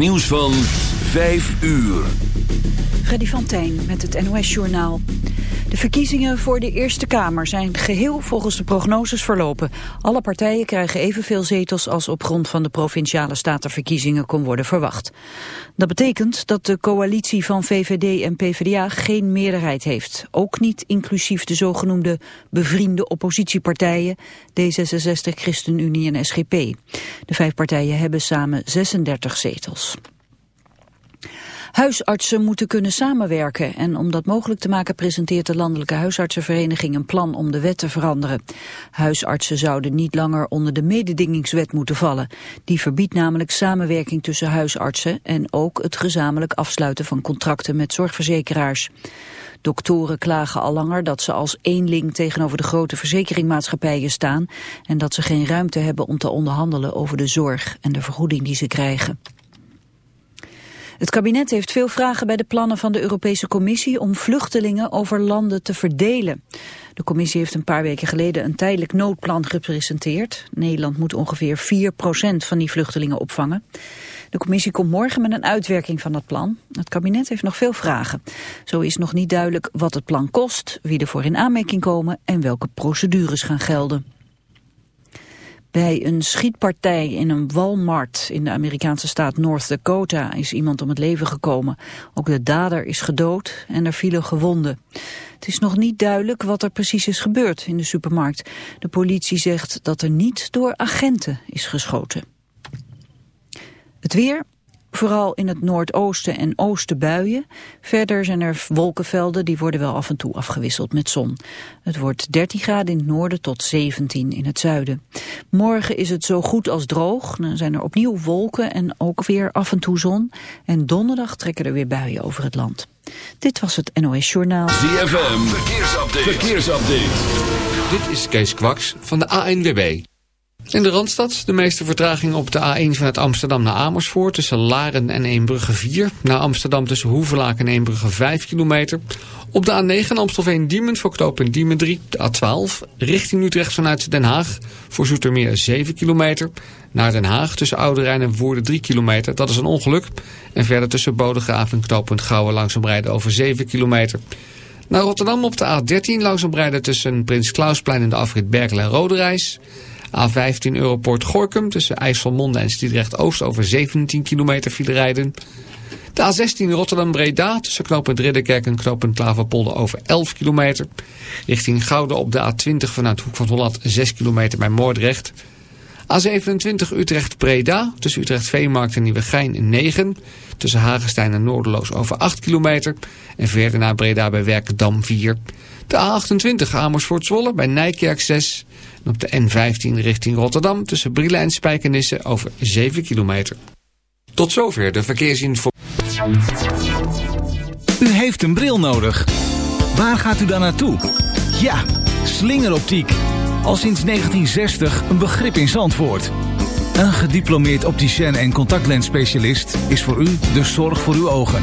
Nieuws van 5 uur. Freddy van met het NOS-journaal. De verkiezingen voor de Eerste Kamer zijn geheel volgens de prognoses verlopen. Alle partijen krijgen evenveel zetels als op grond van de provinciale statenverkiezingen kon worden verwacht. Dat betekent dat de coalitie van VVD en PvdA geen meerderheid heeft. Ook niet inclusief de zogenoemde bevriende oppositiepartijen D66, ChristenUnie en SGP. De vijf partijen hebben samen 36 zetels. Huisartsen moeten kunnen samenwerken en om dat mogelijk te maken presenteert de Landelijke Huisartsenvereniging een plan om de wet te veranderen. Huisartsen zouden niet langer onder de mededingingswet moeten vallen. Die verbiedt namelijk samenwerking tussen huisartsen en ook het gezamenlijk afsluiten van contracten met zorgverzekeraars. Doktoren klagen al langer dat ze als eenling tegenover de grote verzekeringmaatschappijen staan en dat ze geen ruimte hebben om te onderhandelen over de zorg en de vergoeding die ze krijgen. Het kabinet heeft veel vragen bij de plannen van de Europese Commissie om vluchtelingen over landen te verdelen. De commissie heeft een paar weken geleden een tijdelijk noodplan gepresenteerd. Nederland moet ongeveer 4% van die vluchtelingen opvangen. De commissie komt morgen met een uitwerking van dat plan. Het kabinet heeft nog veel vragen. Zo is nog niet duidelijk wat het plan kost, wie er voor in aanmerking komen en welke procedures gaan gelden. Bij een schietpartij in een Walmart in de Amerikaanse staat North Dakota is iemand om het leven gekomen. Ook de dader is gedood en er vielen gewonden. Het is nog niet duidelijk wat er precies is gebeurd in de supermarkt. De politie zegt dat er niet door agenten is geschoten. Het weer, Vooral in het noordoosten en oosten buien. Verder zijn er wolkenvelden, die worden wel af en toe afgewisseld met zon. Het wordt 13 graden in het noorden tot 17 in het zuiden. Morgen is het zo goed als droog. Dan zijn er opnieuw wolken en ook weer af en toe zon. En donderdag trekken er weer buien over het land. Dit was het NOS Journaal. ZFM, verkeersupdate. verkeersupdate. Dit is Kees Kwaks van de ANWB. In de Randstad de meeste vertraging op de A1 vanuit Amsterdam naar Amersfoort... tussen Laren en Eembrugge 4. Naar Amsterdam tussen Hoevelaak en Eembrugge 5 kilometer. Op de A9 Amstelveen-Diemen voor knooppunt Diemen 3. De A12 richting Utrecht vanuit Den Haag voor Zoetermeer 7 kilometer. Naar Den Haag tussen Ouderijn en Woerden 3 kilometer. Dat is een ongeluk. En verder tussen Bodegraaf en knooppunt Gouwen langzaam rijden over 7 kilometer. Naar Rotterdam op de A13 langzaam rijden tussen Prins Klausplein en de afrit Berkel en Roderijs... A15 Europort Gorkum tussen IJsselmonde en Stiedrecht-Oost over 17 kilometer file rijden. De A16 Rotterdam-Breda tussen knooppunt Ridderkerk en knooppunt Klaverpolder over 11 kilometer. Richting Gouden op de A20 vanuit Hoek van Holland 6 kilometer bij Moordrecht. A27 Utrecht-Breda tussen Utrecht-Veemarkt en Nieuwegein 9. Tussen Hagestein en Noorderloos over 8 kilometer. En verder naar Breda bij Werkendam 4. De A28 Amersfoort-Zwolle bij Nijkerk 6 op de N15 richting Rotterdam tussen Brielen en Spijkenisse over 7 kilometer. Tot zover de verkeersinformatie. U heeft een bril nodig. Waar gaat u dan naartoe? Ja, slingeroptiek. Al sinds 1960 een begrip in Zandvoort. Een gediplomeerd opticien en contactlensspecialist is voor u de zorg voor uw ogen.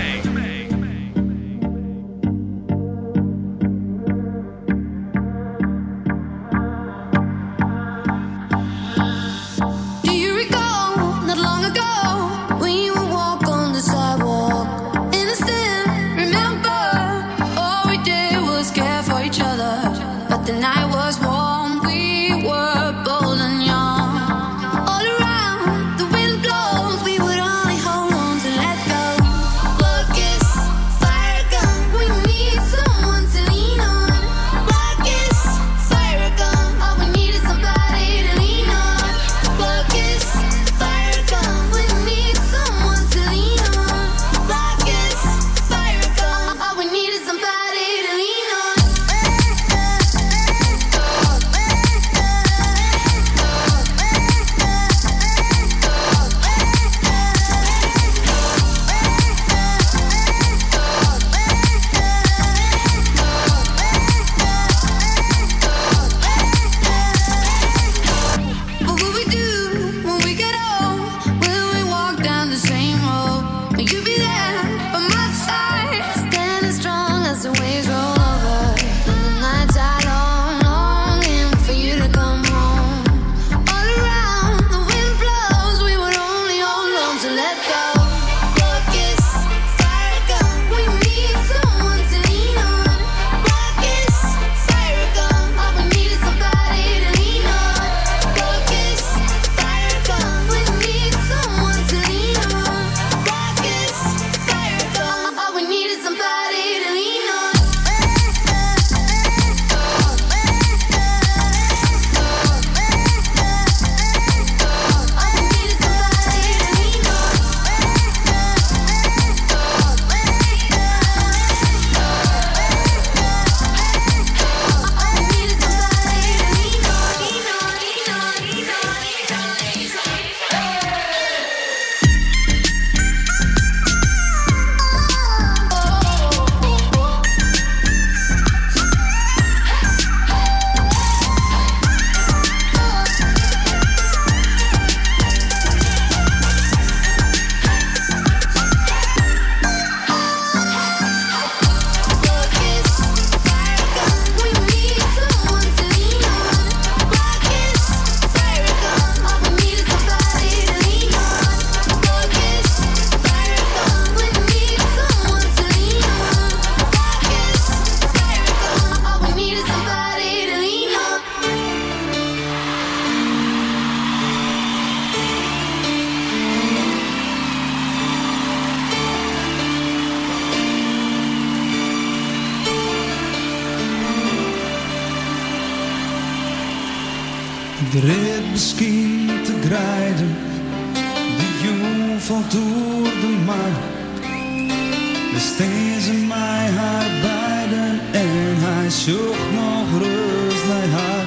zocht nog rust bij haar.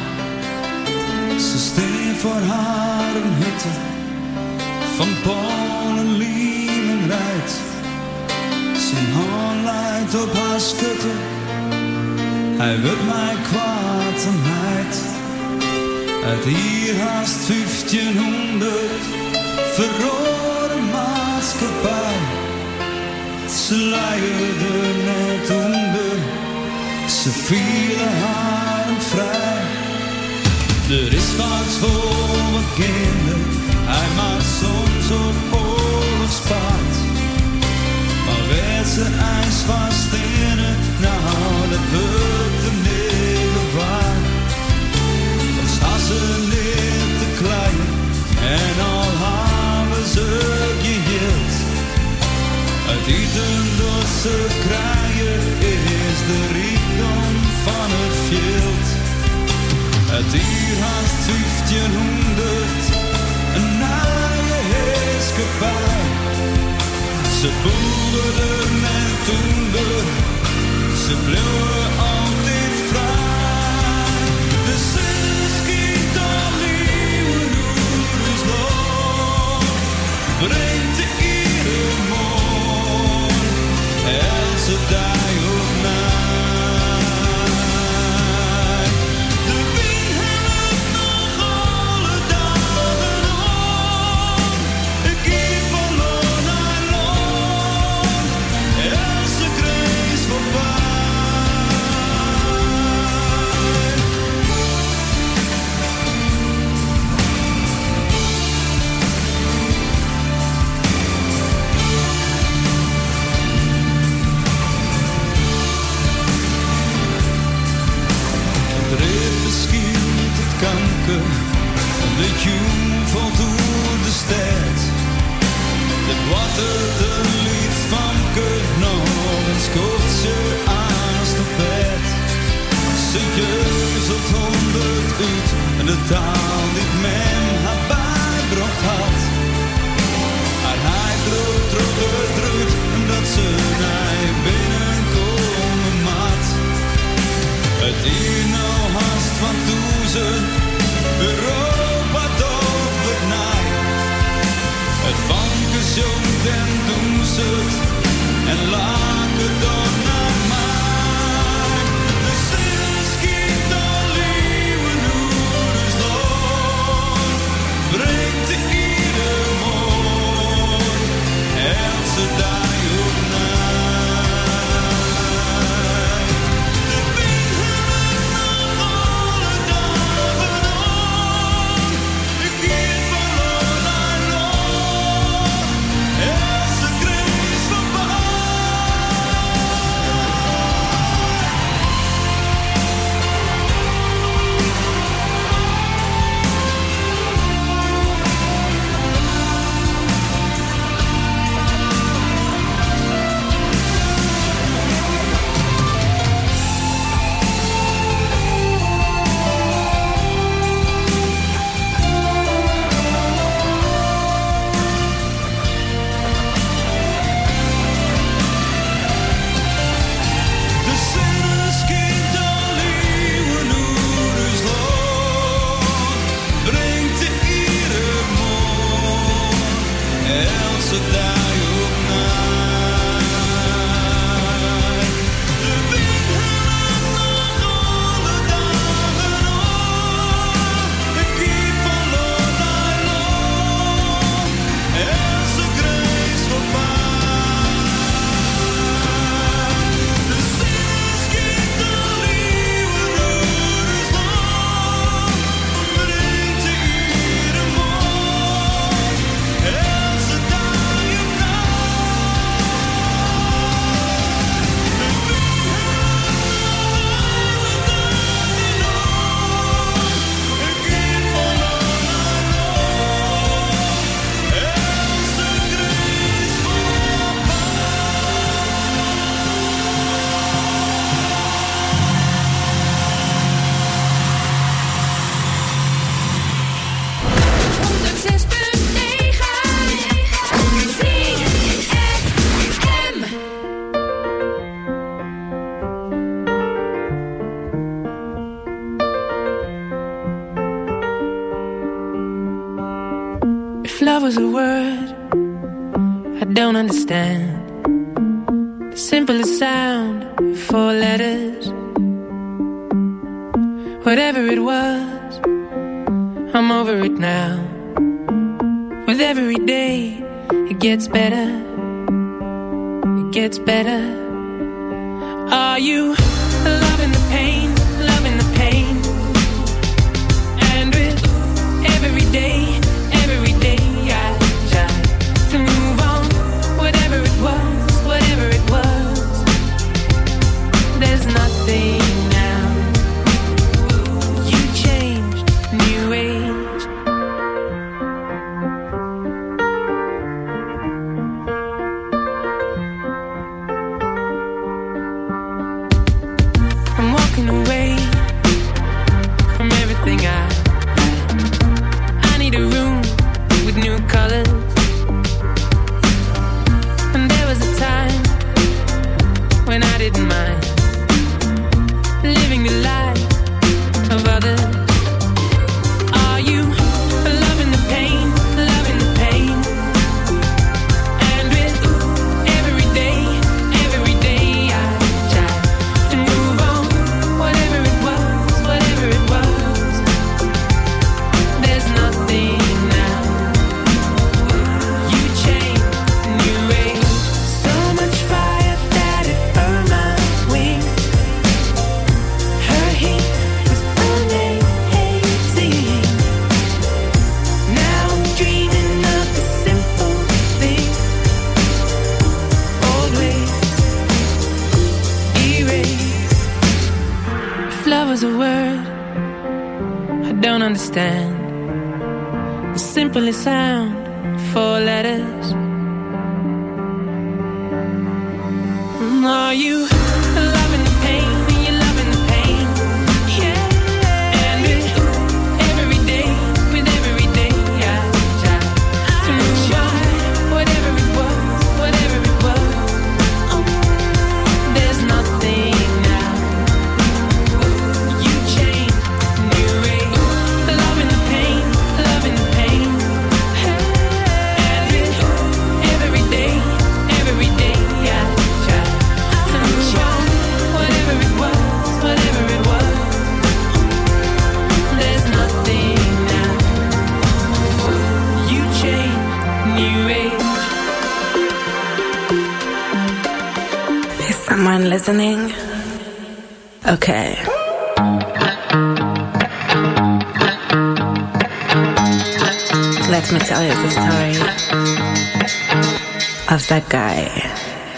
Ze steen voor haar een hitte van Polen, Liemen rijdt. Zijn hand leidt op haar schutte, hij wil mij kwaad en heid. Uit hier haast 1500 verrode maatschappij. Ze leidde net onder ze vielen haar en vrij. Er is wat voor mijn kinderen, hij maakt soms op oorlogspaard. Maar werd ze ijs van stenen nou dat wordt de middel waar. Als staan ze te klein en al hebben ze geheeld. Uit eten dat ze kraaien is de riem. Het duurt haast 1500, een naaie heerskepaar. Ze boerden en toenden, ze bleven understand.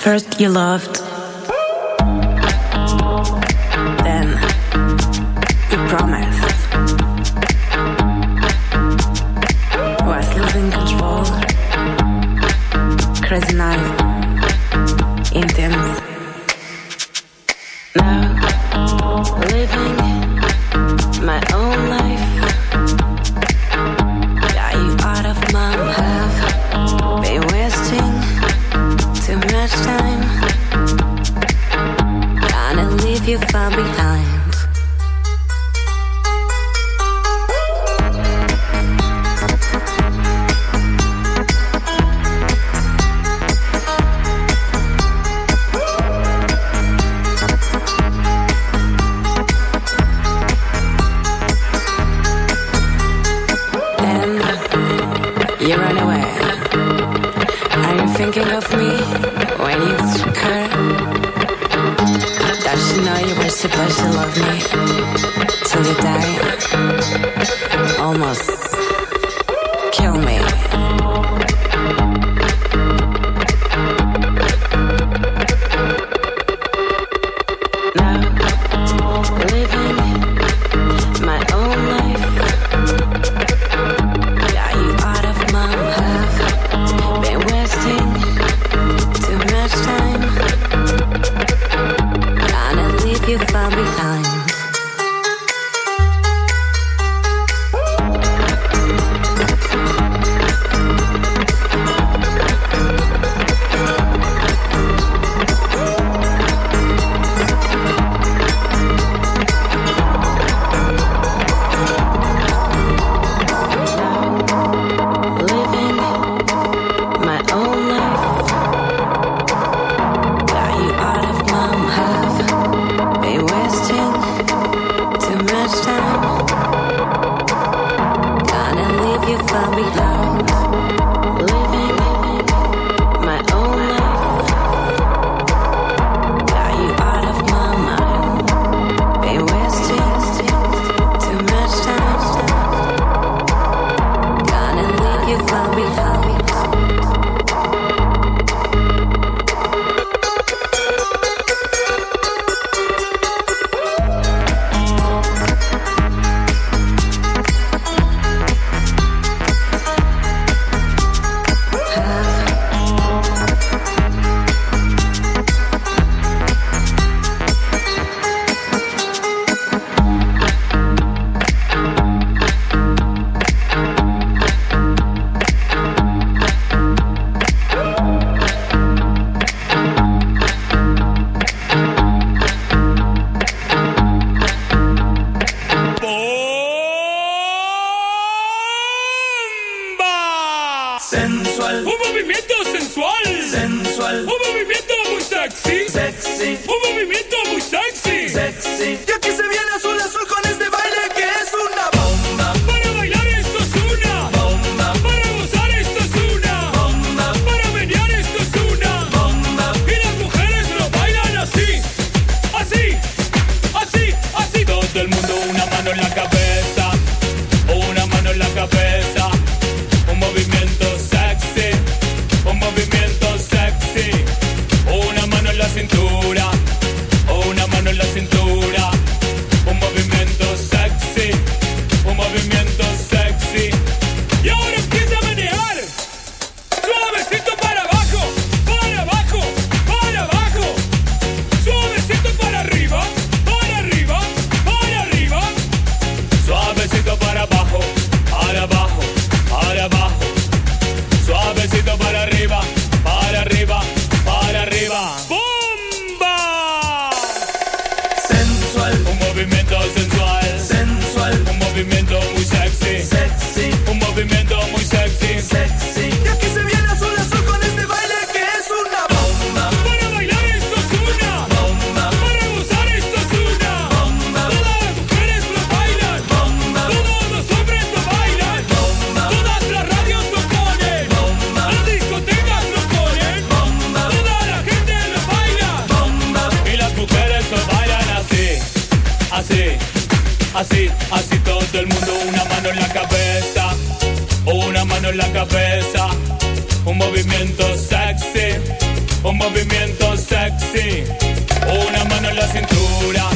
First, you loved, Yo aquí se viene a Un movimiento sexy, un movimiento sexy. Una mano en la cintura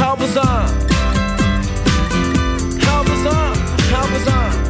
How was I? How was I? How was I?